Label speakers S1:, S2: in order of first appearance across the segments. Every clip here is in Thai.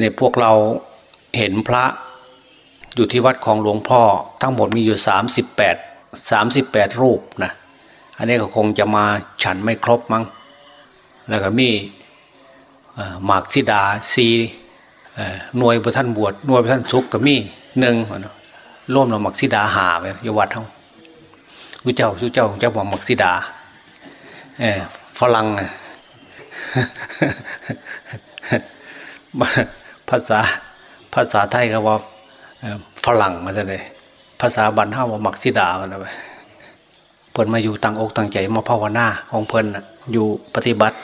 S1: ในพวกเราเห็นพระอยู่ที่วัดของหลวงพ่อ ทั้งหมดมีอยู่ 38 38 รูปนะอันนี้ก็คงจะมาฉันไม่ครบมั้งแล้วก็มีหมากสิดาซีหน่วยประท่านบวชหน่วยประท่านสุกก็มีหนึ่งร่วมเราหมักสิดาหาไปยวัดเขาผู้เจ้าผู้เจ้าเจ้าบอกหมักสิดาเออฝรั่ง ภาษาภาษาไทยก็ว่าฝรั่งมาเลยภาษาบันเทาว่ามักสิดามันไปเพิ่นมาอยู่ต่างอกต่างใจมาภาวนาของเพิ่นอยู่ปฏิบัติ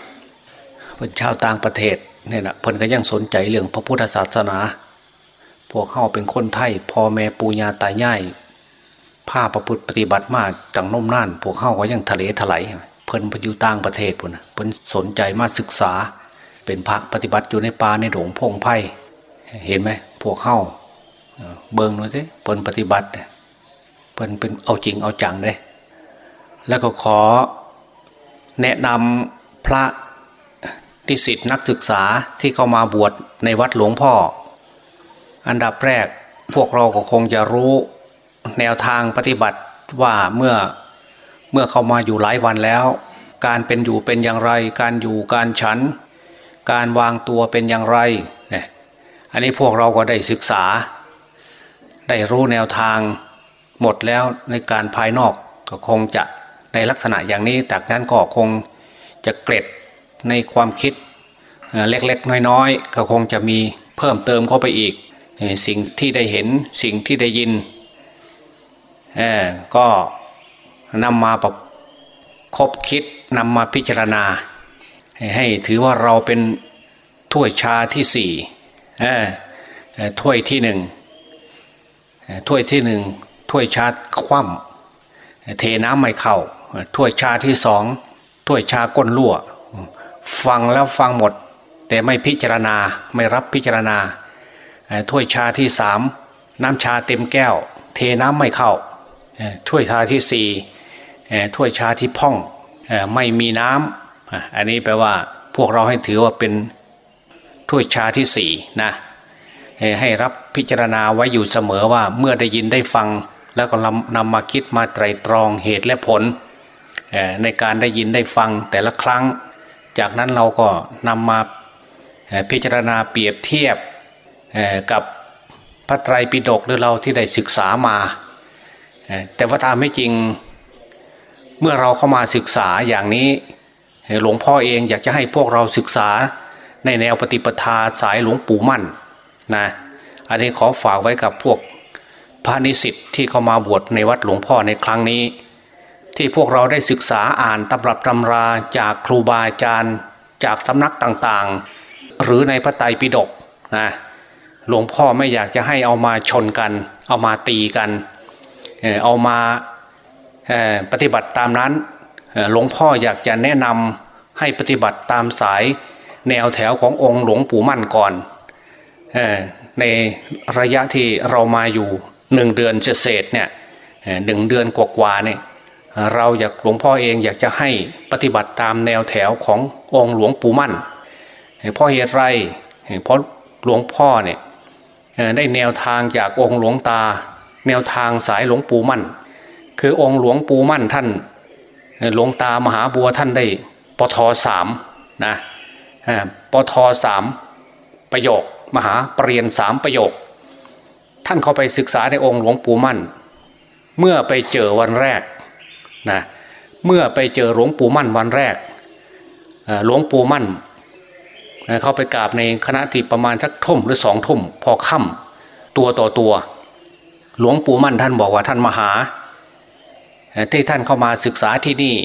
S1: เพิ่นชาวต่างประเทศเนี่ยนะเพิ่นก็ยังสนใจเรื่องพระพุทธศาสนา พวกเข้าเป็นคนไทยพ่อแม่ปูญาตายายผ้าประพฤติปฏิบัติมาจังน่มน่าน พวกเข้าก็ยังทะเลถลายเพิ่นไปอยู่ต่างประเทศพุ่นเพิ่นสนใจมาศึกษา เป็นพระปฏิบัติอยู่ในป่าในหลงพงไพ่เห็นไหมพวกเข้าเบิ่งหน่อยสิเพิ่นปฏิบัติเพิ่นเป็นเอาจริงเอาจังเลยแล้วก็ขอแนะนำพระที่สิทธินักศึกษาที่เข้ามาบวชในวัดหลวงพ่อ อันดับแรกพวกเราก็คงจะรู้แนวทางปฏิบัติว่าเมื่อเมื่อเข้ามาอยู่หลายวันแล้ว การเป็นอยู่เป็นอย่างไร การอยู่การฉัน การวางตัวเป็นอย่างไรเนี่ยอันนี้พวกเราก็ได้ศึกษา ได้รู้แนวทางหมดแล้วในการภายนอกก็คงจะในลักษณะอย่างนี้จากนั้นก็คงจะเกร็ดในความคิดเล็กๆ น้อยๆ ก็คงจะมีเพิ่มเติมเข้าไปอีก สิ่งที่ได้เห็นสิ่งที่ได้ยินก็นำมาประคบคิดนำมาพิจารณา ให้ถือว่าเราเป็นถ้วยชาที่สี่ถ้วยที่หนึ่งถ้วยที่หนึ่งถ้วยชาคว่ำเทน้ำไม่เข้าถ้วยชาที่สองถ้วยชาก้นรั่ว ฟังแล้วฟังหมด แต่ไม่พิจารณาไม่รับพิจารณาถ้วยชาที่สามน้ำชาเต็มแก้ว เทน้ำไม่เข้าถ้วยชาที่สี่ถ้วยชาที่พ่องไม่มีน้ำ อันนี้แปลว่าพวกเราให้ถือว่าเป็นถ้วยชาที่สี่นะให้รับพิจารณาไว้อยู่เสมอว่าเมื่อได้ยินได้ฟัง แล้วก็นำมาคิดมาไตรตรองเหตุและผล ในการได้ยินได้ฟังแต่ละครั้ง จากนั้นเราก็นำมาพิจารณาเปรียบเทียบกับพระไตรปิฎกหรือเราที่ได้ศึกษามา แต่ว่าตามไม่จริงเมื่อเราเข้ามาศึกษาอย่างนี้ หลวงพ่อเองอยากจะให้พวกเราศึกษาในแนวปฏิปทาสายหลวงปู่มั่นนะอันนี้ขอฝากไว้กับพวกพระนิสิตที่เข้ามาบวชในวัดหลวงพ่อในครั้งนี้ ที่พวกเราได้ศึกษาอ่านตำรับตำราจากครูบาอาจารย์จากสำนักต่างๆ หรือในพระไตรปิฎกนะหลวงพ่อไม่อยากจะให้เอามาชนกัน เอามาตีกัน เอามาปฏิบัติตามนั้น หลวงพ่ออยากจะแนะนำให้ปฏิบัติตามสายแนวแถวขององค์หลวงปู่มั่นก่อนในระยะที่เรามาอยู่หนึ่งเดือนเศษเนี่ยหนึ่งเดือนกว่าๆเนี่ยเราอยากหลวงพ่อเองอยากจะให้ปฏิบัติตามแนวแถวขององค์หลวงปู่มั่นเพราะเหตุไรเพราะหลวงพ่อเนี่ยได้แนวทางจากองค์หลวงตา แนวทางสายหลวงปู่มั่น คือองค์หลวงปู่มั่นท่าน หลวงตามหาบัวท่านได้ปทสามนะปทสามประโยค มหาปรริญญาสามประโยค ท่านเข้าไปศึกษาในองค์หลวงปู่มั่น เมื่อไปเจอวันแรกนะเมื่อไปเจอหลวงปู่มั่นวันแรกหลวงปู่มั่นเข้าไปกราบในคณะที่ประมาณสักทุ่มหรือสองทุ่มพอค่ำตัวต่อตัว หลวงปู่มั่นท่านบอกว่าท่านมาหา ที่ท่านเข้ามาศึกษาที่นี่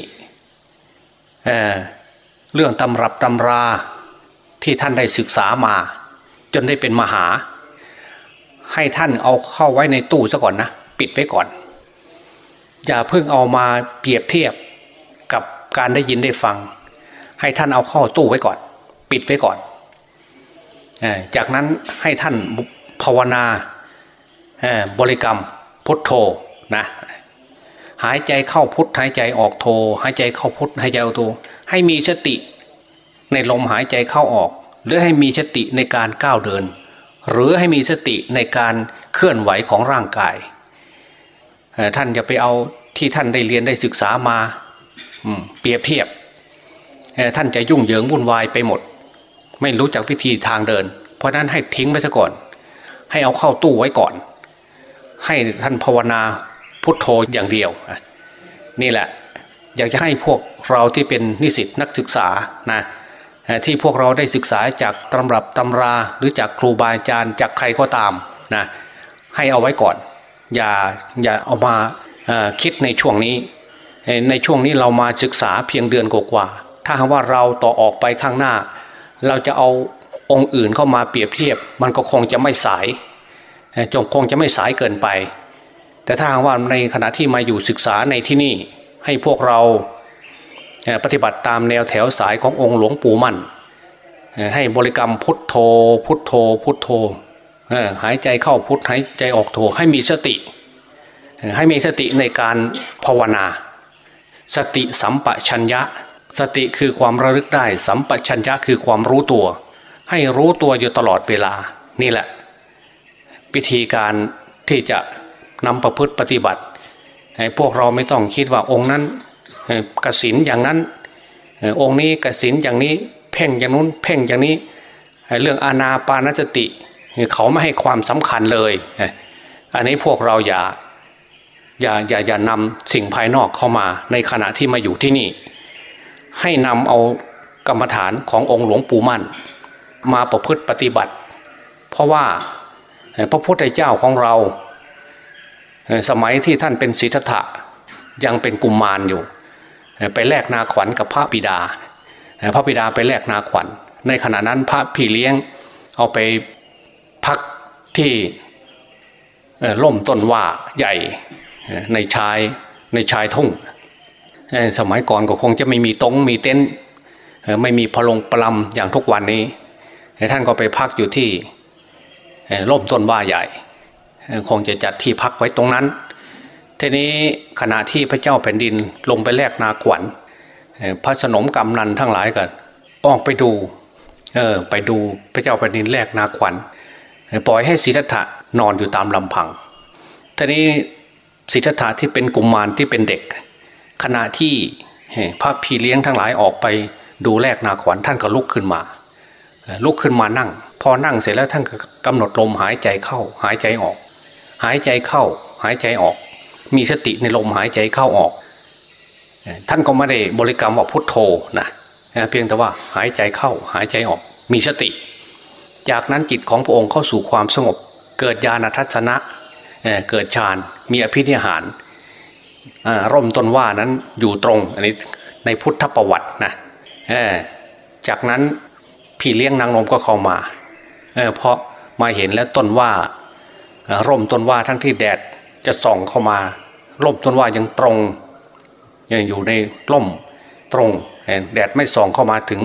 S1: เเรื่องตำรับตำราที่ท่านได้ศึกษามา จนได้เป็นมหา ให้ท่านเอาเข้าไว้ในตู้ซะก่อนนะปิดไว้ก่อน อย่าเพิ่งเอามาเปรียบเทียบกับการได้ยินได้ฟัง ให้ท่านเอาเข้าตู้ไว้ก่อน ปิดไว้ก่อน จากนั้นให้ท่านภาวนาบริกรรมพุทโธนะ หายใจเข้าพุทหายใจออกโท หายใจเข้าพุทหายใจออกโท ให้มีสติในลมหายใจเข้าออก หรือให้มีสติในการก้าวเดิน หรือให้มีสติในการเคลื่อนไหวของร่างกาย ท่านจะไปเอาที่ท่านได้เรียนได้ศึกษามาเปรียบเทียบ ท่านจะยุ่งเหยิงวุ่นวายไปหมด ไม่รู้จักวิธีทางเดิน เพราะนั้นให้ทิ้งไว้ซะก่อน ให้เอาเข้าตู้ไว้ก่อน ให้ท่านภาวนา พุทโธอย่างเดียว นี่แหละอยากจะให้พวกเราที่เป็นนิสิตนักศึกษานะที่พวกเราได้ศึกษาจากตำรับตำราหรือจากครูบาอาจารย์จากใครก็ตามนะให้เอาไว้ก่อน อย่าอย่าเอามาคิดในช่วงนี้ ในช่วงนี้เรามาศึกษาเพียงเดือนกว่าถ้าหากว่าเราต่อออกไปข้างหน้า เราจะเอาองค์อื่นเข้ามาเปรียบเทียบ มันก็คงจะไม่สายจงคงจะไม่สายเกินไป แต่ถ้าหากว่าในขณะที่มาอยู่ศึกษาในที่นี่ให้พวกเราปฏิบัติตามแนวแถวสายขององค์หลวงปู่มั่น ให้บริกรรมพุทโธ พุทโธ พุทโธหายใจเข้าพุทหายใจออกโธให้มีสติ ให้มีสติในการภาวนา สติสัมปชัญญะ สติคือความระลึกได้ สัมปชัญญะคือความรู้ตัว ให้รู้ตัวอยู่ตลอดเวลานี่แหละ วิธีการที่จะ นำประพฤติปฏิบัติให้พวกเราไม่ต้องคิดว่าองค์นั้นกสินอย่างนั้น องค์นี้กสินอย่างนี้เพ่งอย่างนู้นเพ่งอย่างนี้เรื่องอาณาปานสติเขาไม่ให้ความสำคัญเลย อันนี้พวกเราอย่าอย่าอย่าอย่านำสิ่งภายนอกเข้ามาในขณะที่มาอยู่ที่นี่ ให้นำเอากรรมฐานขององค์หลวงปู่มั่น มาประพฤติปฏิบัติ เพราะว่าพระพุทธเจ้าของเรา สมัยที่ท่านเป็นศิทธะยังเป็นกุมมารอยู่ ไปแลกนาขวัญกับพระบิดา พระบิดาไปแลกนาขวัญ ในขณะนั้นพระพี่เลี้ยงเอาไปพักที่ล่มต้นว่าใหญ่ในชายในชายทุ่ง สมัยก่อนก็คงจะไม่มีตงมีเต็นท์ไม่มีพลงปลำอย่างทุกวันนี้ ท่านก็ไปพักอยู่ที่ล่มต้นว่าใหญ่ คงจะจัดที่พักไว้ตรงนั้น ทีนี้ขณะที่พระเจ้าแผ่นดินลงไปแลกนาขวัญพระสนมกำนันทั้งหลายกันออกไปดูเออไปดูพระเจ้าแผ่นดินแลกนาขวัญปล่อยให้ศิทธัตถะนอนอยู่ตามลำพังทีนี้ศิทธัตถะที่เป็นกุมมารที่เป็นเด็ก ขณะที่พระพี่เลี้ยงทั้งหลายออกไปดูแลกนาขวัญท่านก็ลุกขึ้นมา ลุกขึ้นมานั่ง พอนั่งเสร็จแล้วท่านก็กำหนดลมหายใจเข้าหายใจออก หายใจเข้า หายใจออก มีสติในลมหายใจเข้าออก ท่านก็ไม่ได้บริกรรมว่าพุทโธนะเพียงแต่ว่าหายใจเข้าหายใจออก มีสติ จากนั้นจิตของพระองค์เข้าสู่ความสงบ เกิดญาณทัศนะเกิดฌานมีอภินิหารร่มต้นว่านั้นอยู่ตรงอันนี้ในพุทธประวัตินะจากนั้นพี่เลี้ยงนางนมก็เข้ามาเเพราะมาเห็นแล้วต้นว่า ร่มต้นว่าทั้งที่แดดจะส่องเข้ามาร่มต้นว่ายังตรงยังอยู่ในร่มตรงแดดไม่ส่องเข้ามาถึง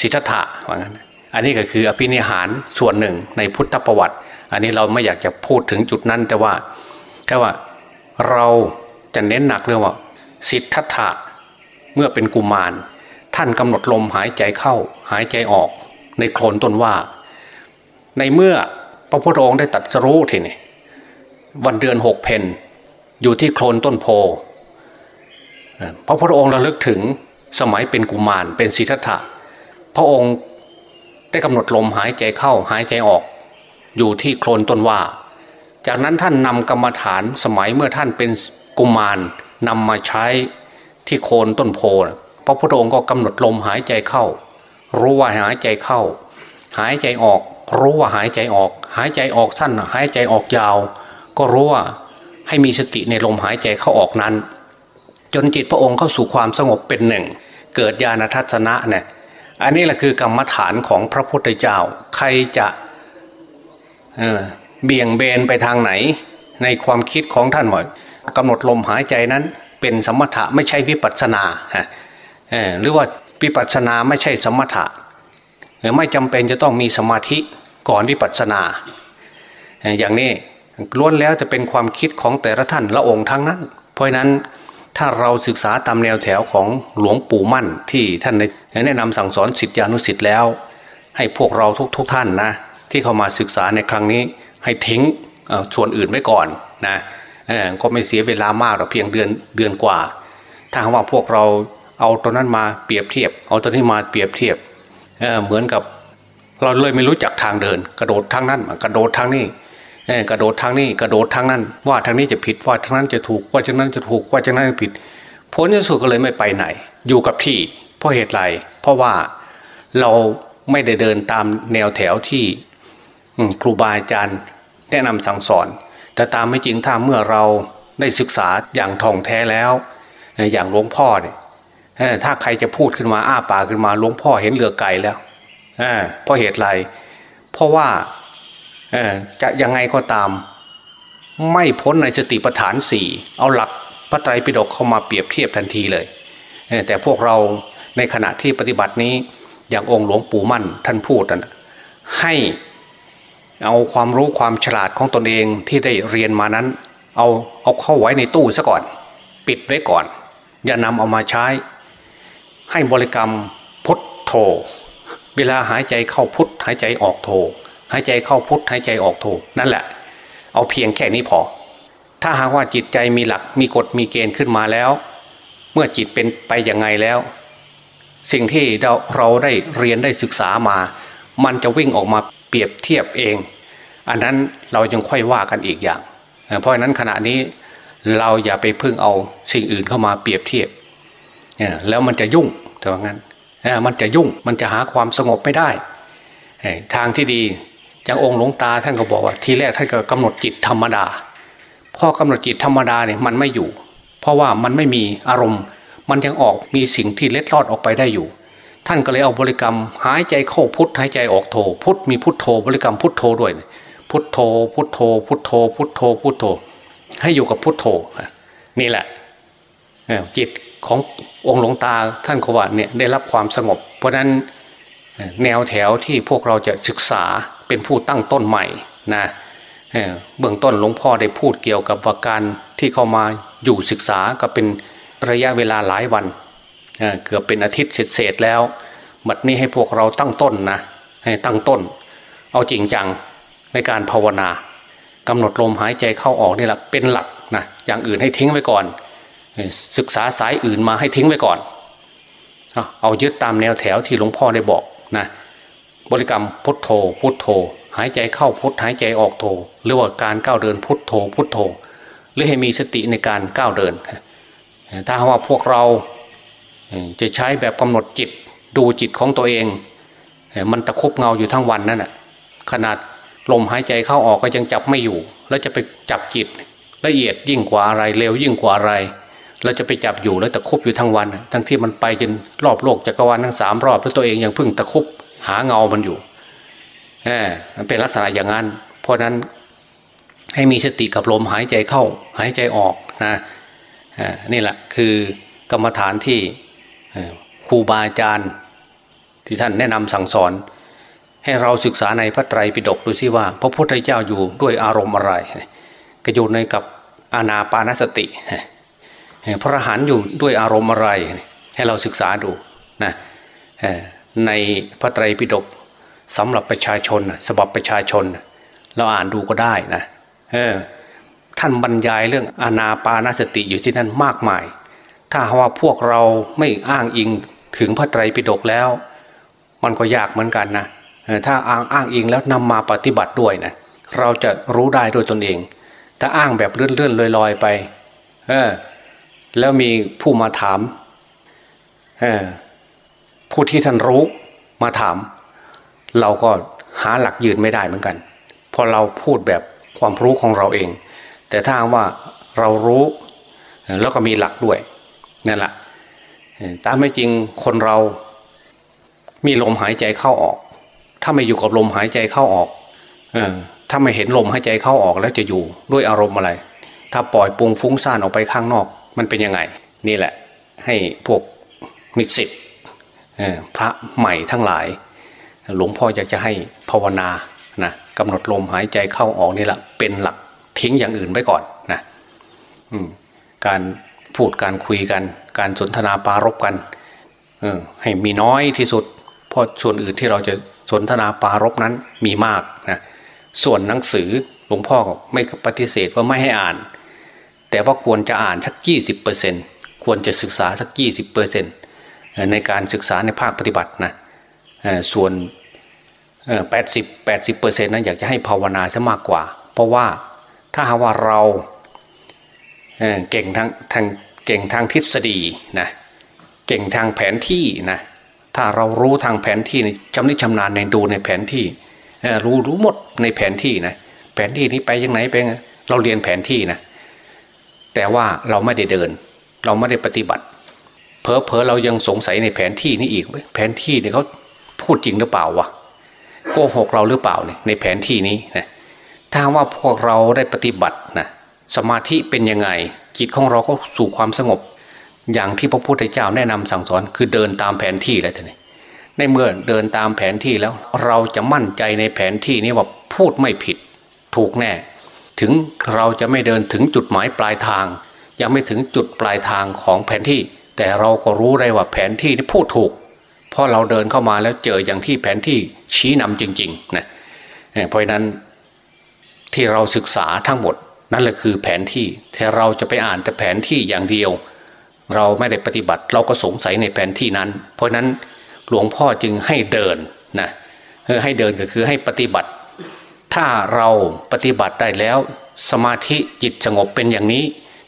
S1: สิทธะว่างั้นอันนี้ก็คืออภินิหารส่วนหนึ่งในพุทธประวัติ อันนี้เราไม่อยากจะพูดถึงจุดนั้นแต่ว่าแค่ว่าเราจะเน้นหนักเรื่องว่า สิทธะเมื่อเป็นกุมาร ท่านกำหนดลมหายใจเข้าหายใจออก ในโคลนต้นว่า ในเมื่อ พระพุทธองค์ได้ตัดสรู้ทีนี่วันเดือนหกเพนอยู่ที่โคลนต้นโพพระพุทธองค์ระลึกถึงสมัยเป็นกุมารเป็นศิทธัตถะพระองค์ได้กำหนดลมหายใจเข้าหายใจออก อยู่ที่โคลนต้นว่า จากนั้นท่านนำกรรมฐานสมัยเมื่อท่านเป็นกุมารนำมาใช้ที่โคนต้นโพพระพุทธองค์ก็กำหนดลมหายใจเข้า รู้ว่าหายใจเข้า หายใจออก รู้ว่าหายใจออก หายใจออกสั้นหายใจออกยาว ก็รู้ว่าให้มีสติในลมหายใจเข้าออกนั้น จนจิตพระองค์เข้าสู่ความสงบเป็นหนึ่ง เกิดญาณทัศนะเนี่ยอันนี้แหละคือกรรมฐานของพระพุทธเจ้า ใครจะเเบี่ยงเบนไปทางไหน ในความคิดของท่านว่ากำหนดลมหายใจนั้นเป็นสมถะไม่ใช่วิปัสนาหรือว่าวิปัสนาไม่ใช่สมถะไม่จำเป็นจะต้องมีสมาธิ ก่อนวิปัสนา อย่างนี้ล้วนแล้วจะเป็นความคิดของแต่ละท่านละองค์ทั้งนั้น เพราะนั้นถ้าเราศึกษาตามแนวแถวของหลวงปู่มั่นที่ท่านแนะนำสั่งสอนสิทธิอนุสิทธิ์แล้ว ให้พวกเราทุกทท่านนะที่เข้ามาศึกษาในครั้งนี้ให้ทิ้งส่วนอื่นไว้ก่อนนะก็ไม่เสียเวลามากหรอกเพียงเดือนเดือนกว่า ถ้าว่าพวกเราเอาตัวนั้นมาเปรียบเทียบ เอาตัวนี้มาเปรียบเทียบเเหมือนกับ เราเลยไม่รู้จักทางเดิน กระโดดทางนั้นกระโดดทางนี้กระโดดทางนี้กระโดดทางนั้น ว่าทางนี้จะผิดว่าทางนั้นจะถูกว่าทางนั้นจะถูกว่าทางนั้นผิดผลที่สุดก็เลยไม่ไปไหน อยู่กับที่เพราะเหตุไรเพราะว่าเราไม่ได้เดินตามแนวแถวที่ครูบาอาจารย์แนะนำสั่งสอน แต่ตามไม่จริงถ้าเมื่อเราได้ศึกษาอย่างท่องแท้แล้ว อย่างหลวงพ่อเนี่ยถ้าใครจะพูดขึ้นมาอ้าปากขึ้นมาหลวงพ่อเห็นเรือไก่แล้ว เพราะเหตุไร เพราะว่าจะยังไงก็ตาม ไม่พ้นในสติปัฏฐานสี่เอาหลักพระไตรปิฎกเข้ามาเปรียบเทียบทันทีเลย แต่พวกเราในขณะที่ปฏิบัตินี้อย่างองค์หลวงปู่มั่นท่านพูดนะให้เอาความรู้ความฉลาดของตนเองที่ได้เรียนมานั้น เอาเอาเข้าไว้ในตู้ซะก่อน ปิดไว้ก่อน อย่านำเอามาใช้ ให้บริกรรมพุทโธ เวลาหายใจเข้าพุทหายใจออกโธหายใจเข้าพุทหายใจออกโธนั่นแหละ เอาเพียงแค่นี้พอ ถ้าหากว่าจิตใจมีหลักมีกฎมีเกณฑ์ขึ้นมาแล้ว เมื่อจิตเป็นไปยังไงแล้ว สิ่งที่เราเราได้เรียนได้ศึกษามา มันจะวิ่งออกมาเปรียบเทียบเอง อันนั้นเรายังค่อยว่ากันอีกอย่าง เพราะฉะนั้นขณะนี้เราอย่าไปพึ่งเอาสิ่งอื่นเข้ามาเปรียบเทียบแล้วมันจะยุ่งแต่ว่างั้น มันจะยุ่งมันจะหาความสงบไม่ได้ ทางที่ดีจากองค์หลวงตาท่านก็บอกว่าทีแรกท่านก็กำหนดจิตธรรมดาพอกำหนดจิตธรรมดาเนี่ยมันไม่อยู่ เพราะว่ามันไม่มีอารมณ์ มันยังออกมีสิ่งที่เล็ดลอดออกไปได้อยู่ ท่านก็เลยเอาบริกรรมหายใจเข้าพุทหายใจออกโทพุทมีพุทโธบริกรรมพุทโธด้วย พุทโธพุทโธพุทโธพุทโธพุทโธให้อยู่กับพุทโธนี่แหละจิต ขององค์หลวงตาท่านก็ว่าเนี่ยได้รับความสงบ เพราะนั้นแนวแถวที่พวกเราจะศึกษาเป็นผู้ตั้งต้นใหม่นะเบื้องต้นหลวงพ่อได้พูดเกี่ยวกับว่าการที่เข้ามาอยู่ศึกษาก็เป็นระยะเวลาหลายวันเกือบเป็นอาทิตย์เสร็จแล้วบัดนี้ให้พวกเราตั้งต้นนะให้ตั้งต้น เอาจริงจังในการภาวนากำหนดลมหายใจเข้าออกนี่แหละเป็นหลักนะอย่างอื่นให้ทิ้งไว้ก่อน ศึกษาสายอื่นมาให้ทิ้งไว้ก่อน เอายึดตามแนวแถวที่หลวงพ่อได้บอกนะบริกรรมพุทโธ พุทโธ หายใจเข้าพุทหายใจออกโธหรือว่าการก้าวเดินพุทโธ พุทโธ หรือให้มีสติในการก้าวเดิน ถ้าว่าพวกเราจะใช้แบบกำหนดจิตดูจิตของตัวเอง มันตะคุบเงาอยู่ทั้งวันนั่นแหะขนาดลมหายใจเข้าออกก็ยังจับไม่อยู่ แล้วจะไปจับจิตละเอียดยิ่งกว่าอะไรเร็วยิ่งกว่าอะไร เราจะไปจับอยู่แล้วตะคุบอยู่ทั้งวัน ทั้งที่มันไปจนรอบโลกจักรวาลทั้งสามรอบแล้วตัวเองยังพึ่งตะคุบหาเงามันอยู่แหมมันเป็นลักษณะอย่างนั้น เพราะนั้นให้มีสติกับลมหายใจเข้า หายใจออกนะนี่แหละคือกรรมฐานที่ครูบาอาจารย์ที่ท่านแนะนำสั่งสอน ให้เราศึกษาในพระไตรปิฎกดูซิว่า พระพุทธเจ้าอยู่ด้วยอารมณ์อะไรก็อยู่ในกับอานาปานสติ พระหันอยู่ด้วยอารมณ์อะไร ให้เราศึกษาดูนะในพระไตรปิฎกสำหรับประชาชนสำหรับประชาชน เราอ่านดูก็ได้นะท่านบรรยายเรื่องอนาปานสติอยู่ที่นั่นมากมาย ถ้าว่าพวกเราไม่อ้างอิงถึงพระไตรปิฎกแล้ว มันก็ยากเหมือนกันนะถ้าอ้างอ้างอิงแล้วนำมาปฏิบัติด้วยนะเราจะรู้ได้โดยตนเอง ถ้าอ้างแบบเลื่อนๆลอยๆไป เออ แล้วมีผู้มาถามผู้ที่ท่านรู้มาถาม เราก็หาหลักยืนไม่ได้เหมือนกันพอเราพูดแบบความรู้ของเราเอง แต่ถ้าว่าเรารู้แล้วก็มีหลักด้วยนั่นแหละตามไม่จริงคนเรามีลมหายใจเข้าออก ถ้าไม่อยู่กับลมหายใจเข้าออกอถ้าไม่เห็นลมหายใจเข้าออกแล้วจะอยู่ด้วยอารมณ์อะไร ถ้าปล่อยปุงฟุ้งซ่านออกไปข้างนอก มันเป็นยังไง นี่แหละให้พวกมิสิทธิ์พระใหม่ทั้งหลาย หลวงพ่ออยากจะให้ภาวนานะกำหนดลมหายใจเข้าออกนี่แหละเป็นหลักทิ้งอย่างอื่นไว้ก่อนนะการพูดการคุยกัน การสนทนาปารบกันให้มีน้อยที่สุดเพราะส่วนอื่นที่เราจะสนทนาปารบนั้นมีมากนะส่วนหนังสือหลวงพ่อไม่ปฏิเสธว่าไม่ให้อ่าน แต่ว่าควรจะอ่านสักยี่สิบเปอร์เซ็นควรจะศึกษาสักยี่สิบเปอร์เซ็นในการศึกษาในภาคปฏิบัตินะส่วนแปดสิบแปดสิบเปอร์เซ็นต์นั้นอยากจะให้ภาวนาซะมากกว่า เพราะว่าถ้าหาว่าเราเก่งทางทางเก่งทางทฤษฎีนะเก่งทางแผนที่นะถ้าเรารู้ทางแผนที่ชำนิชำนาญในดูในแผนที่รู้รู้หมดในแผนที่นะแผนที่นี้ไปยังไงไปเราเรียนแผนที่นะ แต่ว่าเราไม่ได้เดิน เราไม่ได้ปฏิบัติ เพอเพอเรายังสงสัยในแผนที่นี้อีกแผนที่เนี่ยเขาพูดจริงหรือเปล่าวะโกหกเราหรือเปล่าเนี่ยในแผนที่นี้นะถ้าว่าพวกเราได้ปฏิบัตินะสมาธิเป็นยังไงจิตของเราก็สู่ความสงบ อย่างที่พระพุทธเจ้าแนะนำสั่งสอนคือเดินตามแผนที่แล้วท่านในเมื่อเดินตามแผนที่แล้วเราจะมั่นใจในแผนที่นี้ว่าพูดไม่ผิดถูกแน่ ถึงเราจะไม่เดินถึงจุดหมายปลายทาง ยังไม่ถึงจุดปลายทางของแผนที่ แต่เราก็รู้ได้ว่าแผนที่นี้พูดถูกเพราะเราเดินเข้ามาแล้วเจออย่างที่แผนที่ชี้นำจริงๆนะเพราะนั้นที่เราศึกษาทั้งหมดนั่นแหละคือแผนที่แต่เราจะไปอ่านแต่แผนที่อย่างเดียว เราไม่ได้ปฏิบัติเราก็สงสัยในแผนที่นั้น เพราะนั้นหลวงพ่อจึงให้เดินนะให้เดินก็คือให้ปฏิบัติ ถ้าเราปฏิบัติได้แล้ว สมาธิจิตสงบเป็นอย่างนี้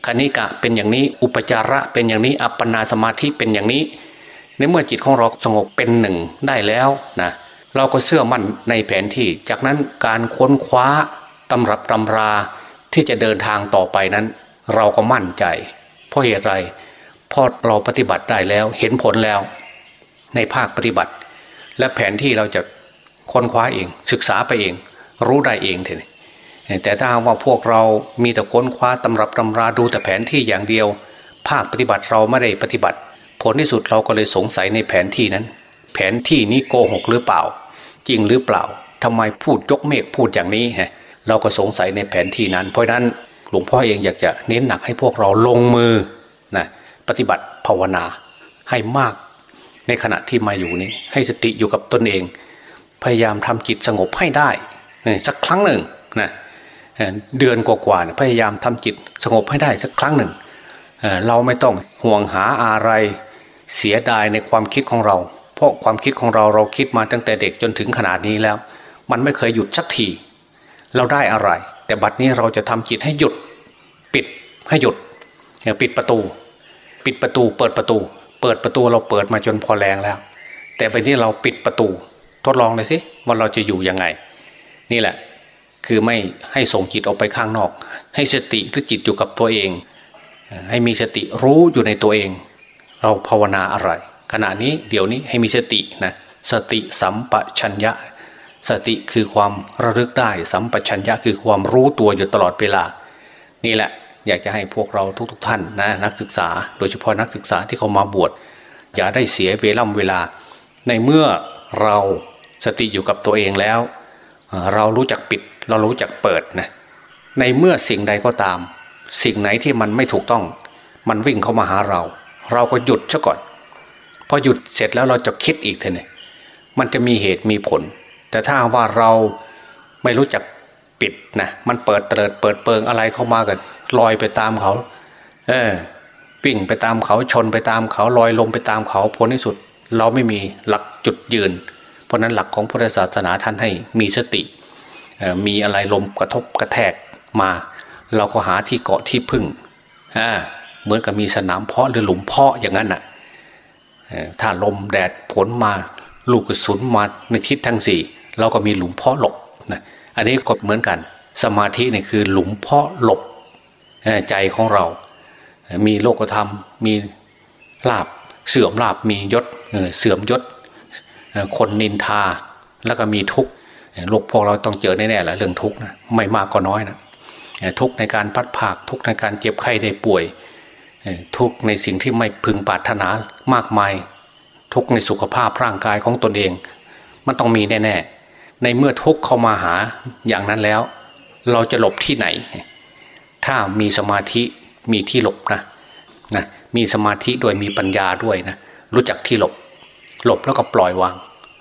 S1: คณิกะเป็นอย่างนี้อุปจาระเป็นอย่างนี้ อัปปนาสมาธิเป็นอย่างนี้ ในเมื่อจิตของเราสงบเป็นหนึ่งได้แล้วนะเราก็เชื่อมั่นในแผนที่ จากนั้นการค้นคว้าตำรับตำราที่จะเดินทางต่อไปนั้น เราก็มั่นใจ เพราะเหตุไรเพราะเราปฏิบัติได้แล้วเห็นผลแล้ว ในภาคปฏิบัติ และแผนที่เราจะค้นคว้าเองศึกษาไปเอง รู้ได้เองเถอะแต่ถ้าว่าพวกเรามีแต่ค้นคว้าตำรับตำราดูแต่แผนที่อย่างเดียว ภาคปฏิบัติเราไม่ได้ปฏิบัติ ผลที่สุดเราก็เลยสงสัยในแผนที่นั้น แผนที่นี้โกหกหรือเปล่า จริงหรือเปล่าทำไมพูดยกเมฆพูดอย่างนี้ฮะเราก็สงสัยในแผนที่นั้น เพราะนั้นหลวงพ่อเองอยากจะเน้นหนักให้พวกเราลงมือนะปฏิบัติภาวนาให้มากในขณะที่มาอยู่นี้ให้สติอยู่กับตนเอง พยายามทำจิตสงบให้ได้ สักครั้งหนึ่งนะเดือนกว่าๆพยายามทำจิตสงบให้ได้สักครั้งหนึ่งเราไม่ต้องห่วงหาอะไรเสียดายในความคิดของเรา เพราะความคิดของเราเราคิดมาตั้งแต่เด็กจนถึงขนาดนี้แล้ว มันไม่เคยหยุดสักทีเราได้อะไร แต่บัดนี้เราจะทำจิตให้หยุด ปิดให้หยุดปิดประตู ปิดประตูเปิดประตู เปิดประตูเราเปิดมาจนพอแรงแล้ว แต่ไปที่เราปิดประตู ทดลองเลยสิว่าเราจะอยู่ยังไง นี่แหละ คือไม่ให้ส่งจิตออกไปข้างนอก ให้สติหรือจิตอยู่กับตัวเอง ให้มีสติรู้อยู่ในตัวเอง เราภาวนาอะไร ขณะนี้เดี๋ยวนี้ให้มีสตินะสติสัมปชัญญะ สติคือความระลึกได้ สัมปชัญญะคือความรู้ตัวอยู่ตลอดเวลา นี่แหละอยากจะให้พวกเราทุกๆทท่านนะนักศึกษา โดยเฉพาะนักศึกษาที่เขามาบวชอย่าได้เสียเวล่ำเวลา ในเมื่อเราสติอยู่กับตัวเองแล้ว เรารู้จักปิด เรารู้จักเปิดนะในเมื่อสิ่งใดก็ตาม สิ่งไหนที่มันไม่ถูกต้อง มันวิ่งเข้ามาหาเรา เราก็หยุดซะก่อนพอหยุดเสร็จแล้วเราจะคิดอีกเท่านี่มันจะมีเหตุมีผล แต่ถ้าว่าเราไม่รู้จักปิดนะมันเปิดเติดเปิดเปิงอะไรเข้ามากันลอยไปตามเขา เออปิ่งไปตามเขาชนไปตามเขาลอยลงไปตามเขาผลที่สุด เราไม่มีหลักจุดยืน เพราะนั้นหลักของพุทธศาสนาท่านให้มีสติ มีอะไรลมกระทบกระแทกมา เราก็หาที่เกาะที่พึ่งเหมือนกับมีสนามเพาะหรือหลุมเพาะอย่างนั้นน่ะถ้าลมแดดผลมาลูกกระสุนมาในทิศทั้งสี่เราก็มีหลุมเพาะหลบนะอันนี้ก็เหมือนกัน สมาธินี่คือหลุมเพาะหลบใจของเรา มีโลกธรรม มีลาบเสื่อมลาบมียศเสื่อมยศ คนนินทาแล้วก็มีทุกข์โลกพวกเราต้องเจอแน่ๆแหละเรื่องทุกข์นะไม่มากก็น้อยนะทุกข์ในการพัดผากทุกข์ในการเจ็บไข้ได้ป่วย ทุกข์ในสิ่งที่ไม่พึงปรารถนามากมาย ทุกข์ในสุขภาพร่างกายของตนเอง มันต้องมีแน่ๆในเมื่อทุกข์เข้ามาหาอย่างนั้นแล้ว เราจะหลบที่ไหน ถ้ามีสมาธิมีที่หลบนะนะมีสมาธิด้วยมีปัญญาด้วยนะรู้จักที่หลบ หลบแล้วก็ปล่อยวาง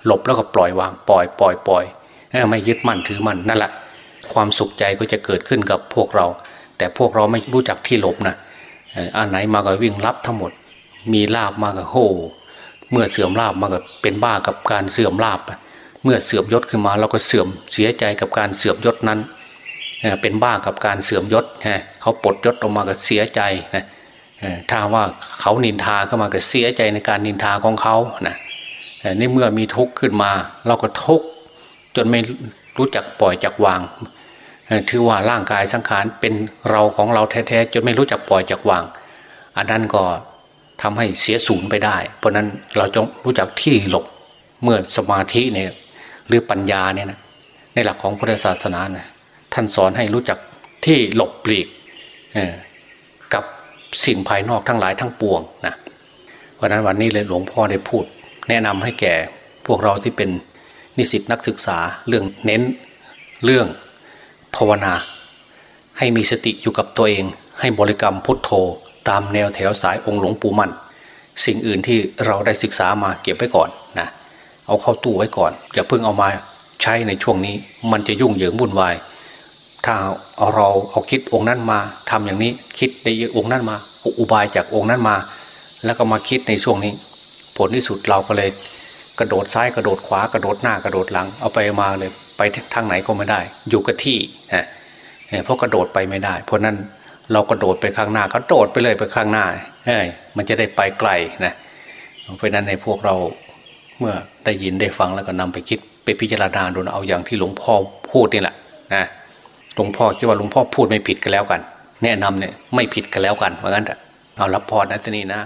S1: หลบแล้วก็ปล่อยวาง ปล่อยปล่อยปล่อยไม่ยึดมั่นถือมั่นนั่นแหละความสุขใจก็จะเกิดขึ้นกับพวกเรา แต่พวกเราไม่รู้จักที่หลบนะอันไหนมาก็วิ่งรับทั้งหมด มีลาบมาก็โหเมื่อเสื่อมลาบมาก็เป็นบ้ากับการเสื่อมลาบเมื่อเสื่อมยศขึ้นมาเราก็เสื่อมเสียใจกับการเสื่อมยศนั้นเป็นบ้ากับการเสื่อมยศเขาปลดยศออกมาก็เสียใจนะถ้าว่าเขานินทาเข้ามาก็เสียใจในการนินทาของเขานะ นี่เมื่อมีทุกข์ขึ้นมา เราก็ทุกข์จนไม่รู้จักปล่อยจักวางถือว่าร่างกายสังขารเป็นเราของเราแท้ๆจนไม่รู้จักปล่อยจักวาง อันนั้นก็ทำให้เสียสูญไปได้ เพราะนั้นเราจงรู้จักที่หลบเมื่อสมาธิเนี่ยหรือปัญญาเนี่ยนะในหลักของพุทธศาสนานะท่านสอนให้รู้จักที่หลบปลีกกับสิ่งภายนอกทั้งหลายทั้งปวงนะเพราะนั้นวันนี้เลยหลวงพ่อได้พูด แนะนำให้แก่พวกเราที่เป็นนิสิตนักศึกษาเรื่องเน้นเรื่องภาวนา ให้มีสติอยู่กับตัวเอง ให้บริกรรมพุทโธ ตามแนวแถวสายองค์หลวงปู่มั่น สิ่งอื่นที่เราได้ศึกษามาเก็บไว้ก่อนนะเอาเข้าตู้ไว้ก่อน อย่าเพิ่งเอามาใช้ในช่วงนี้ มันจะยุ่งเหยิงวุ่นวายถ้าเอาเราเอาคิดองค์นั้นมาทำอย่างนี้คิดในองค์นั้นมาอุบายจากองค์นั้นมา แล้วก็มาคิดในช่วงนี้ ผลที่สุดเราก็เลยกระโดดซ้ายกระโดดขวากระโดดหน้ากระโดดหลังเอาไปมาเลยไปทางไหนก็ไม่ได้ อยู่กับที่ฮะเพราะกระโดดไปไม่ได้ เพราะนั้นเรากระโดดไปข้างหน้าก็โดดไปเลยไปข้างหน้าเฮ้ยมันจะได้ไปไกลนะเพราะนั้นในพวกเราเมื่อได้ยินได้ฟังแล้วก็นำไปคิดไปพิจารณาดูเอาอย่างที่หลวงพ่อพูดนี่แหละนะหลวงพ่อคิดว่าหลวงพ่อพูดไม่ผิดกันแล้วกัน แนะนำเนี่ยไม่ผิดกันแล้วกันเหมือนกันเอารับพรนะที่นี่นะ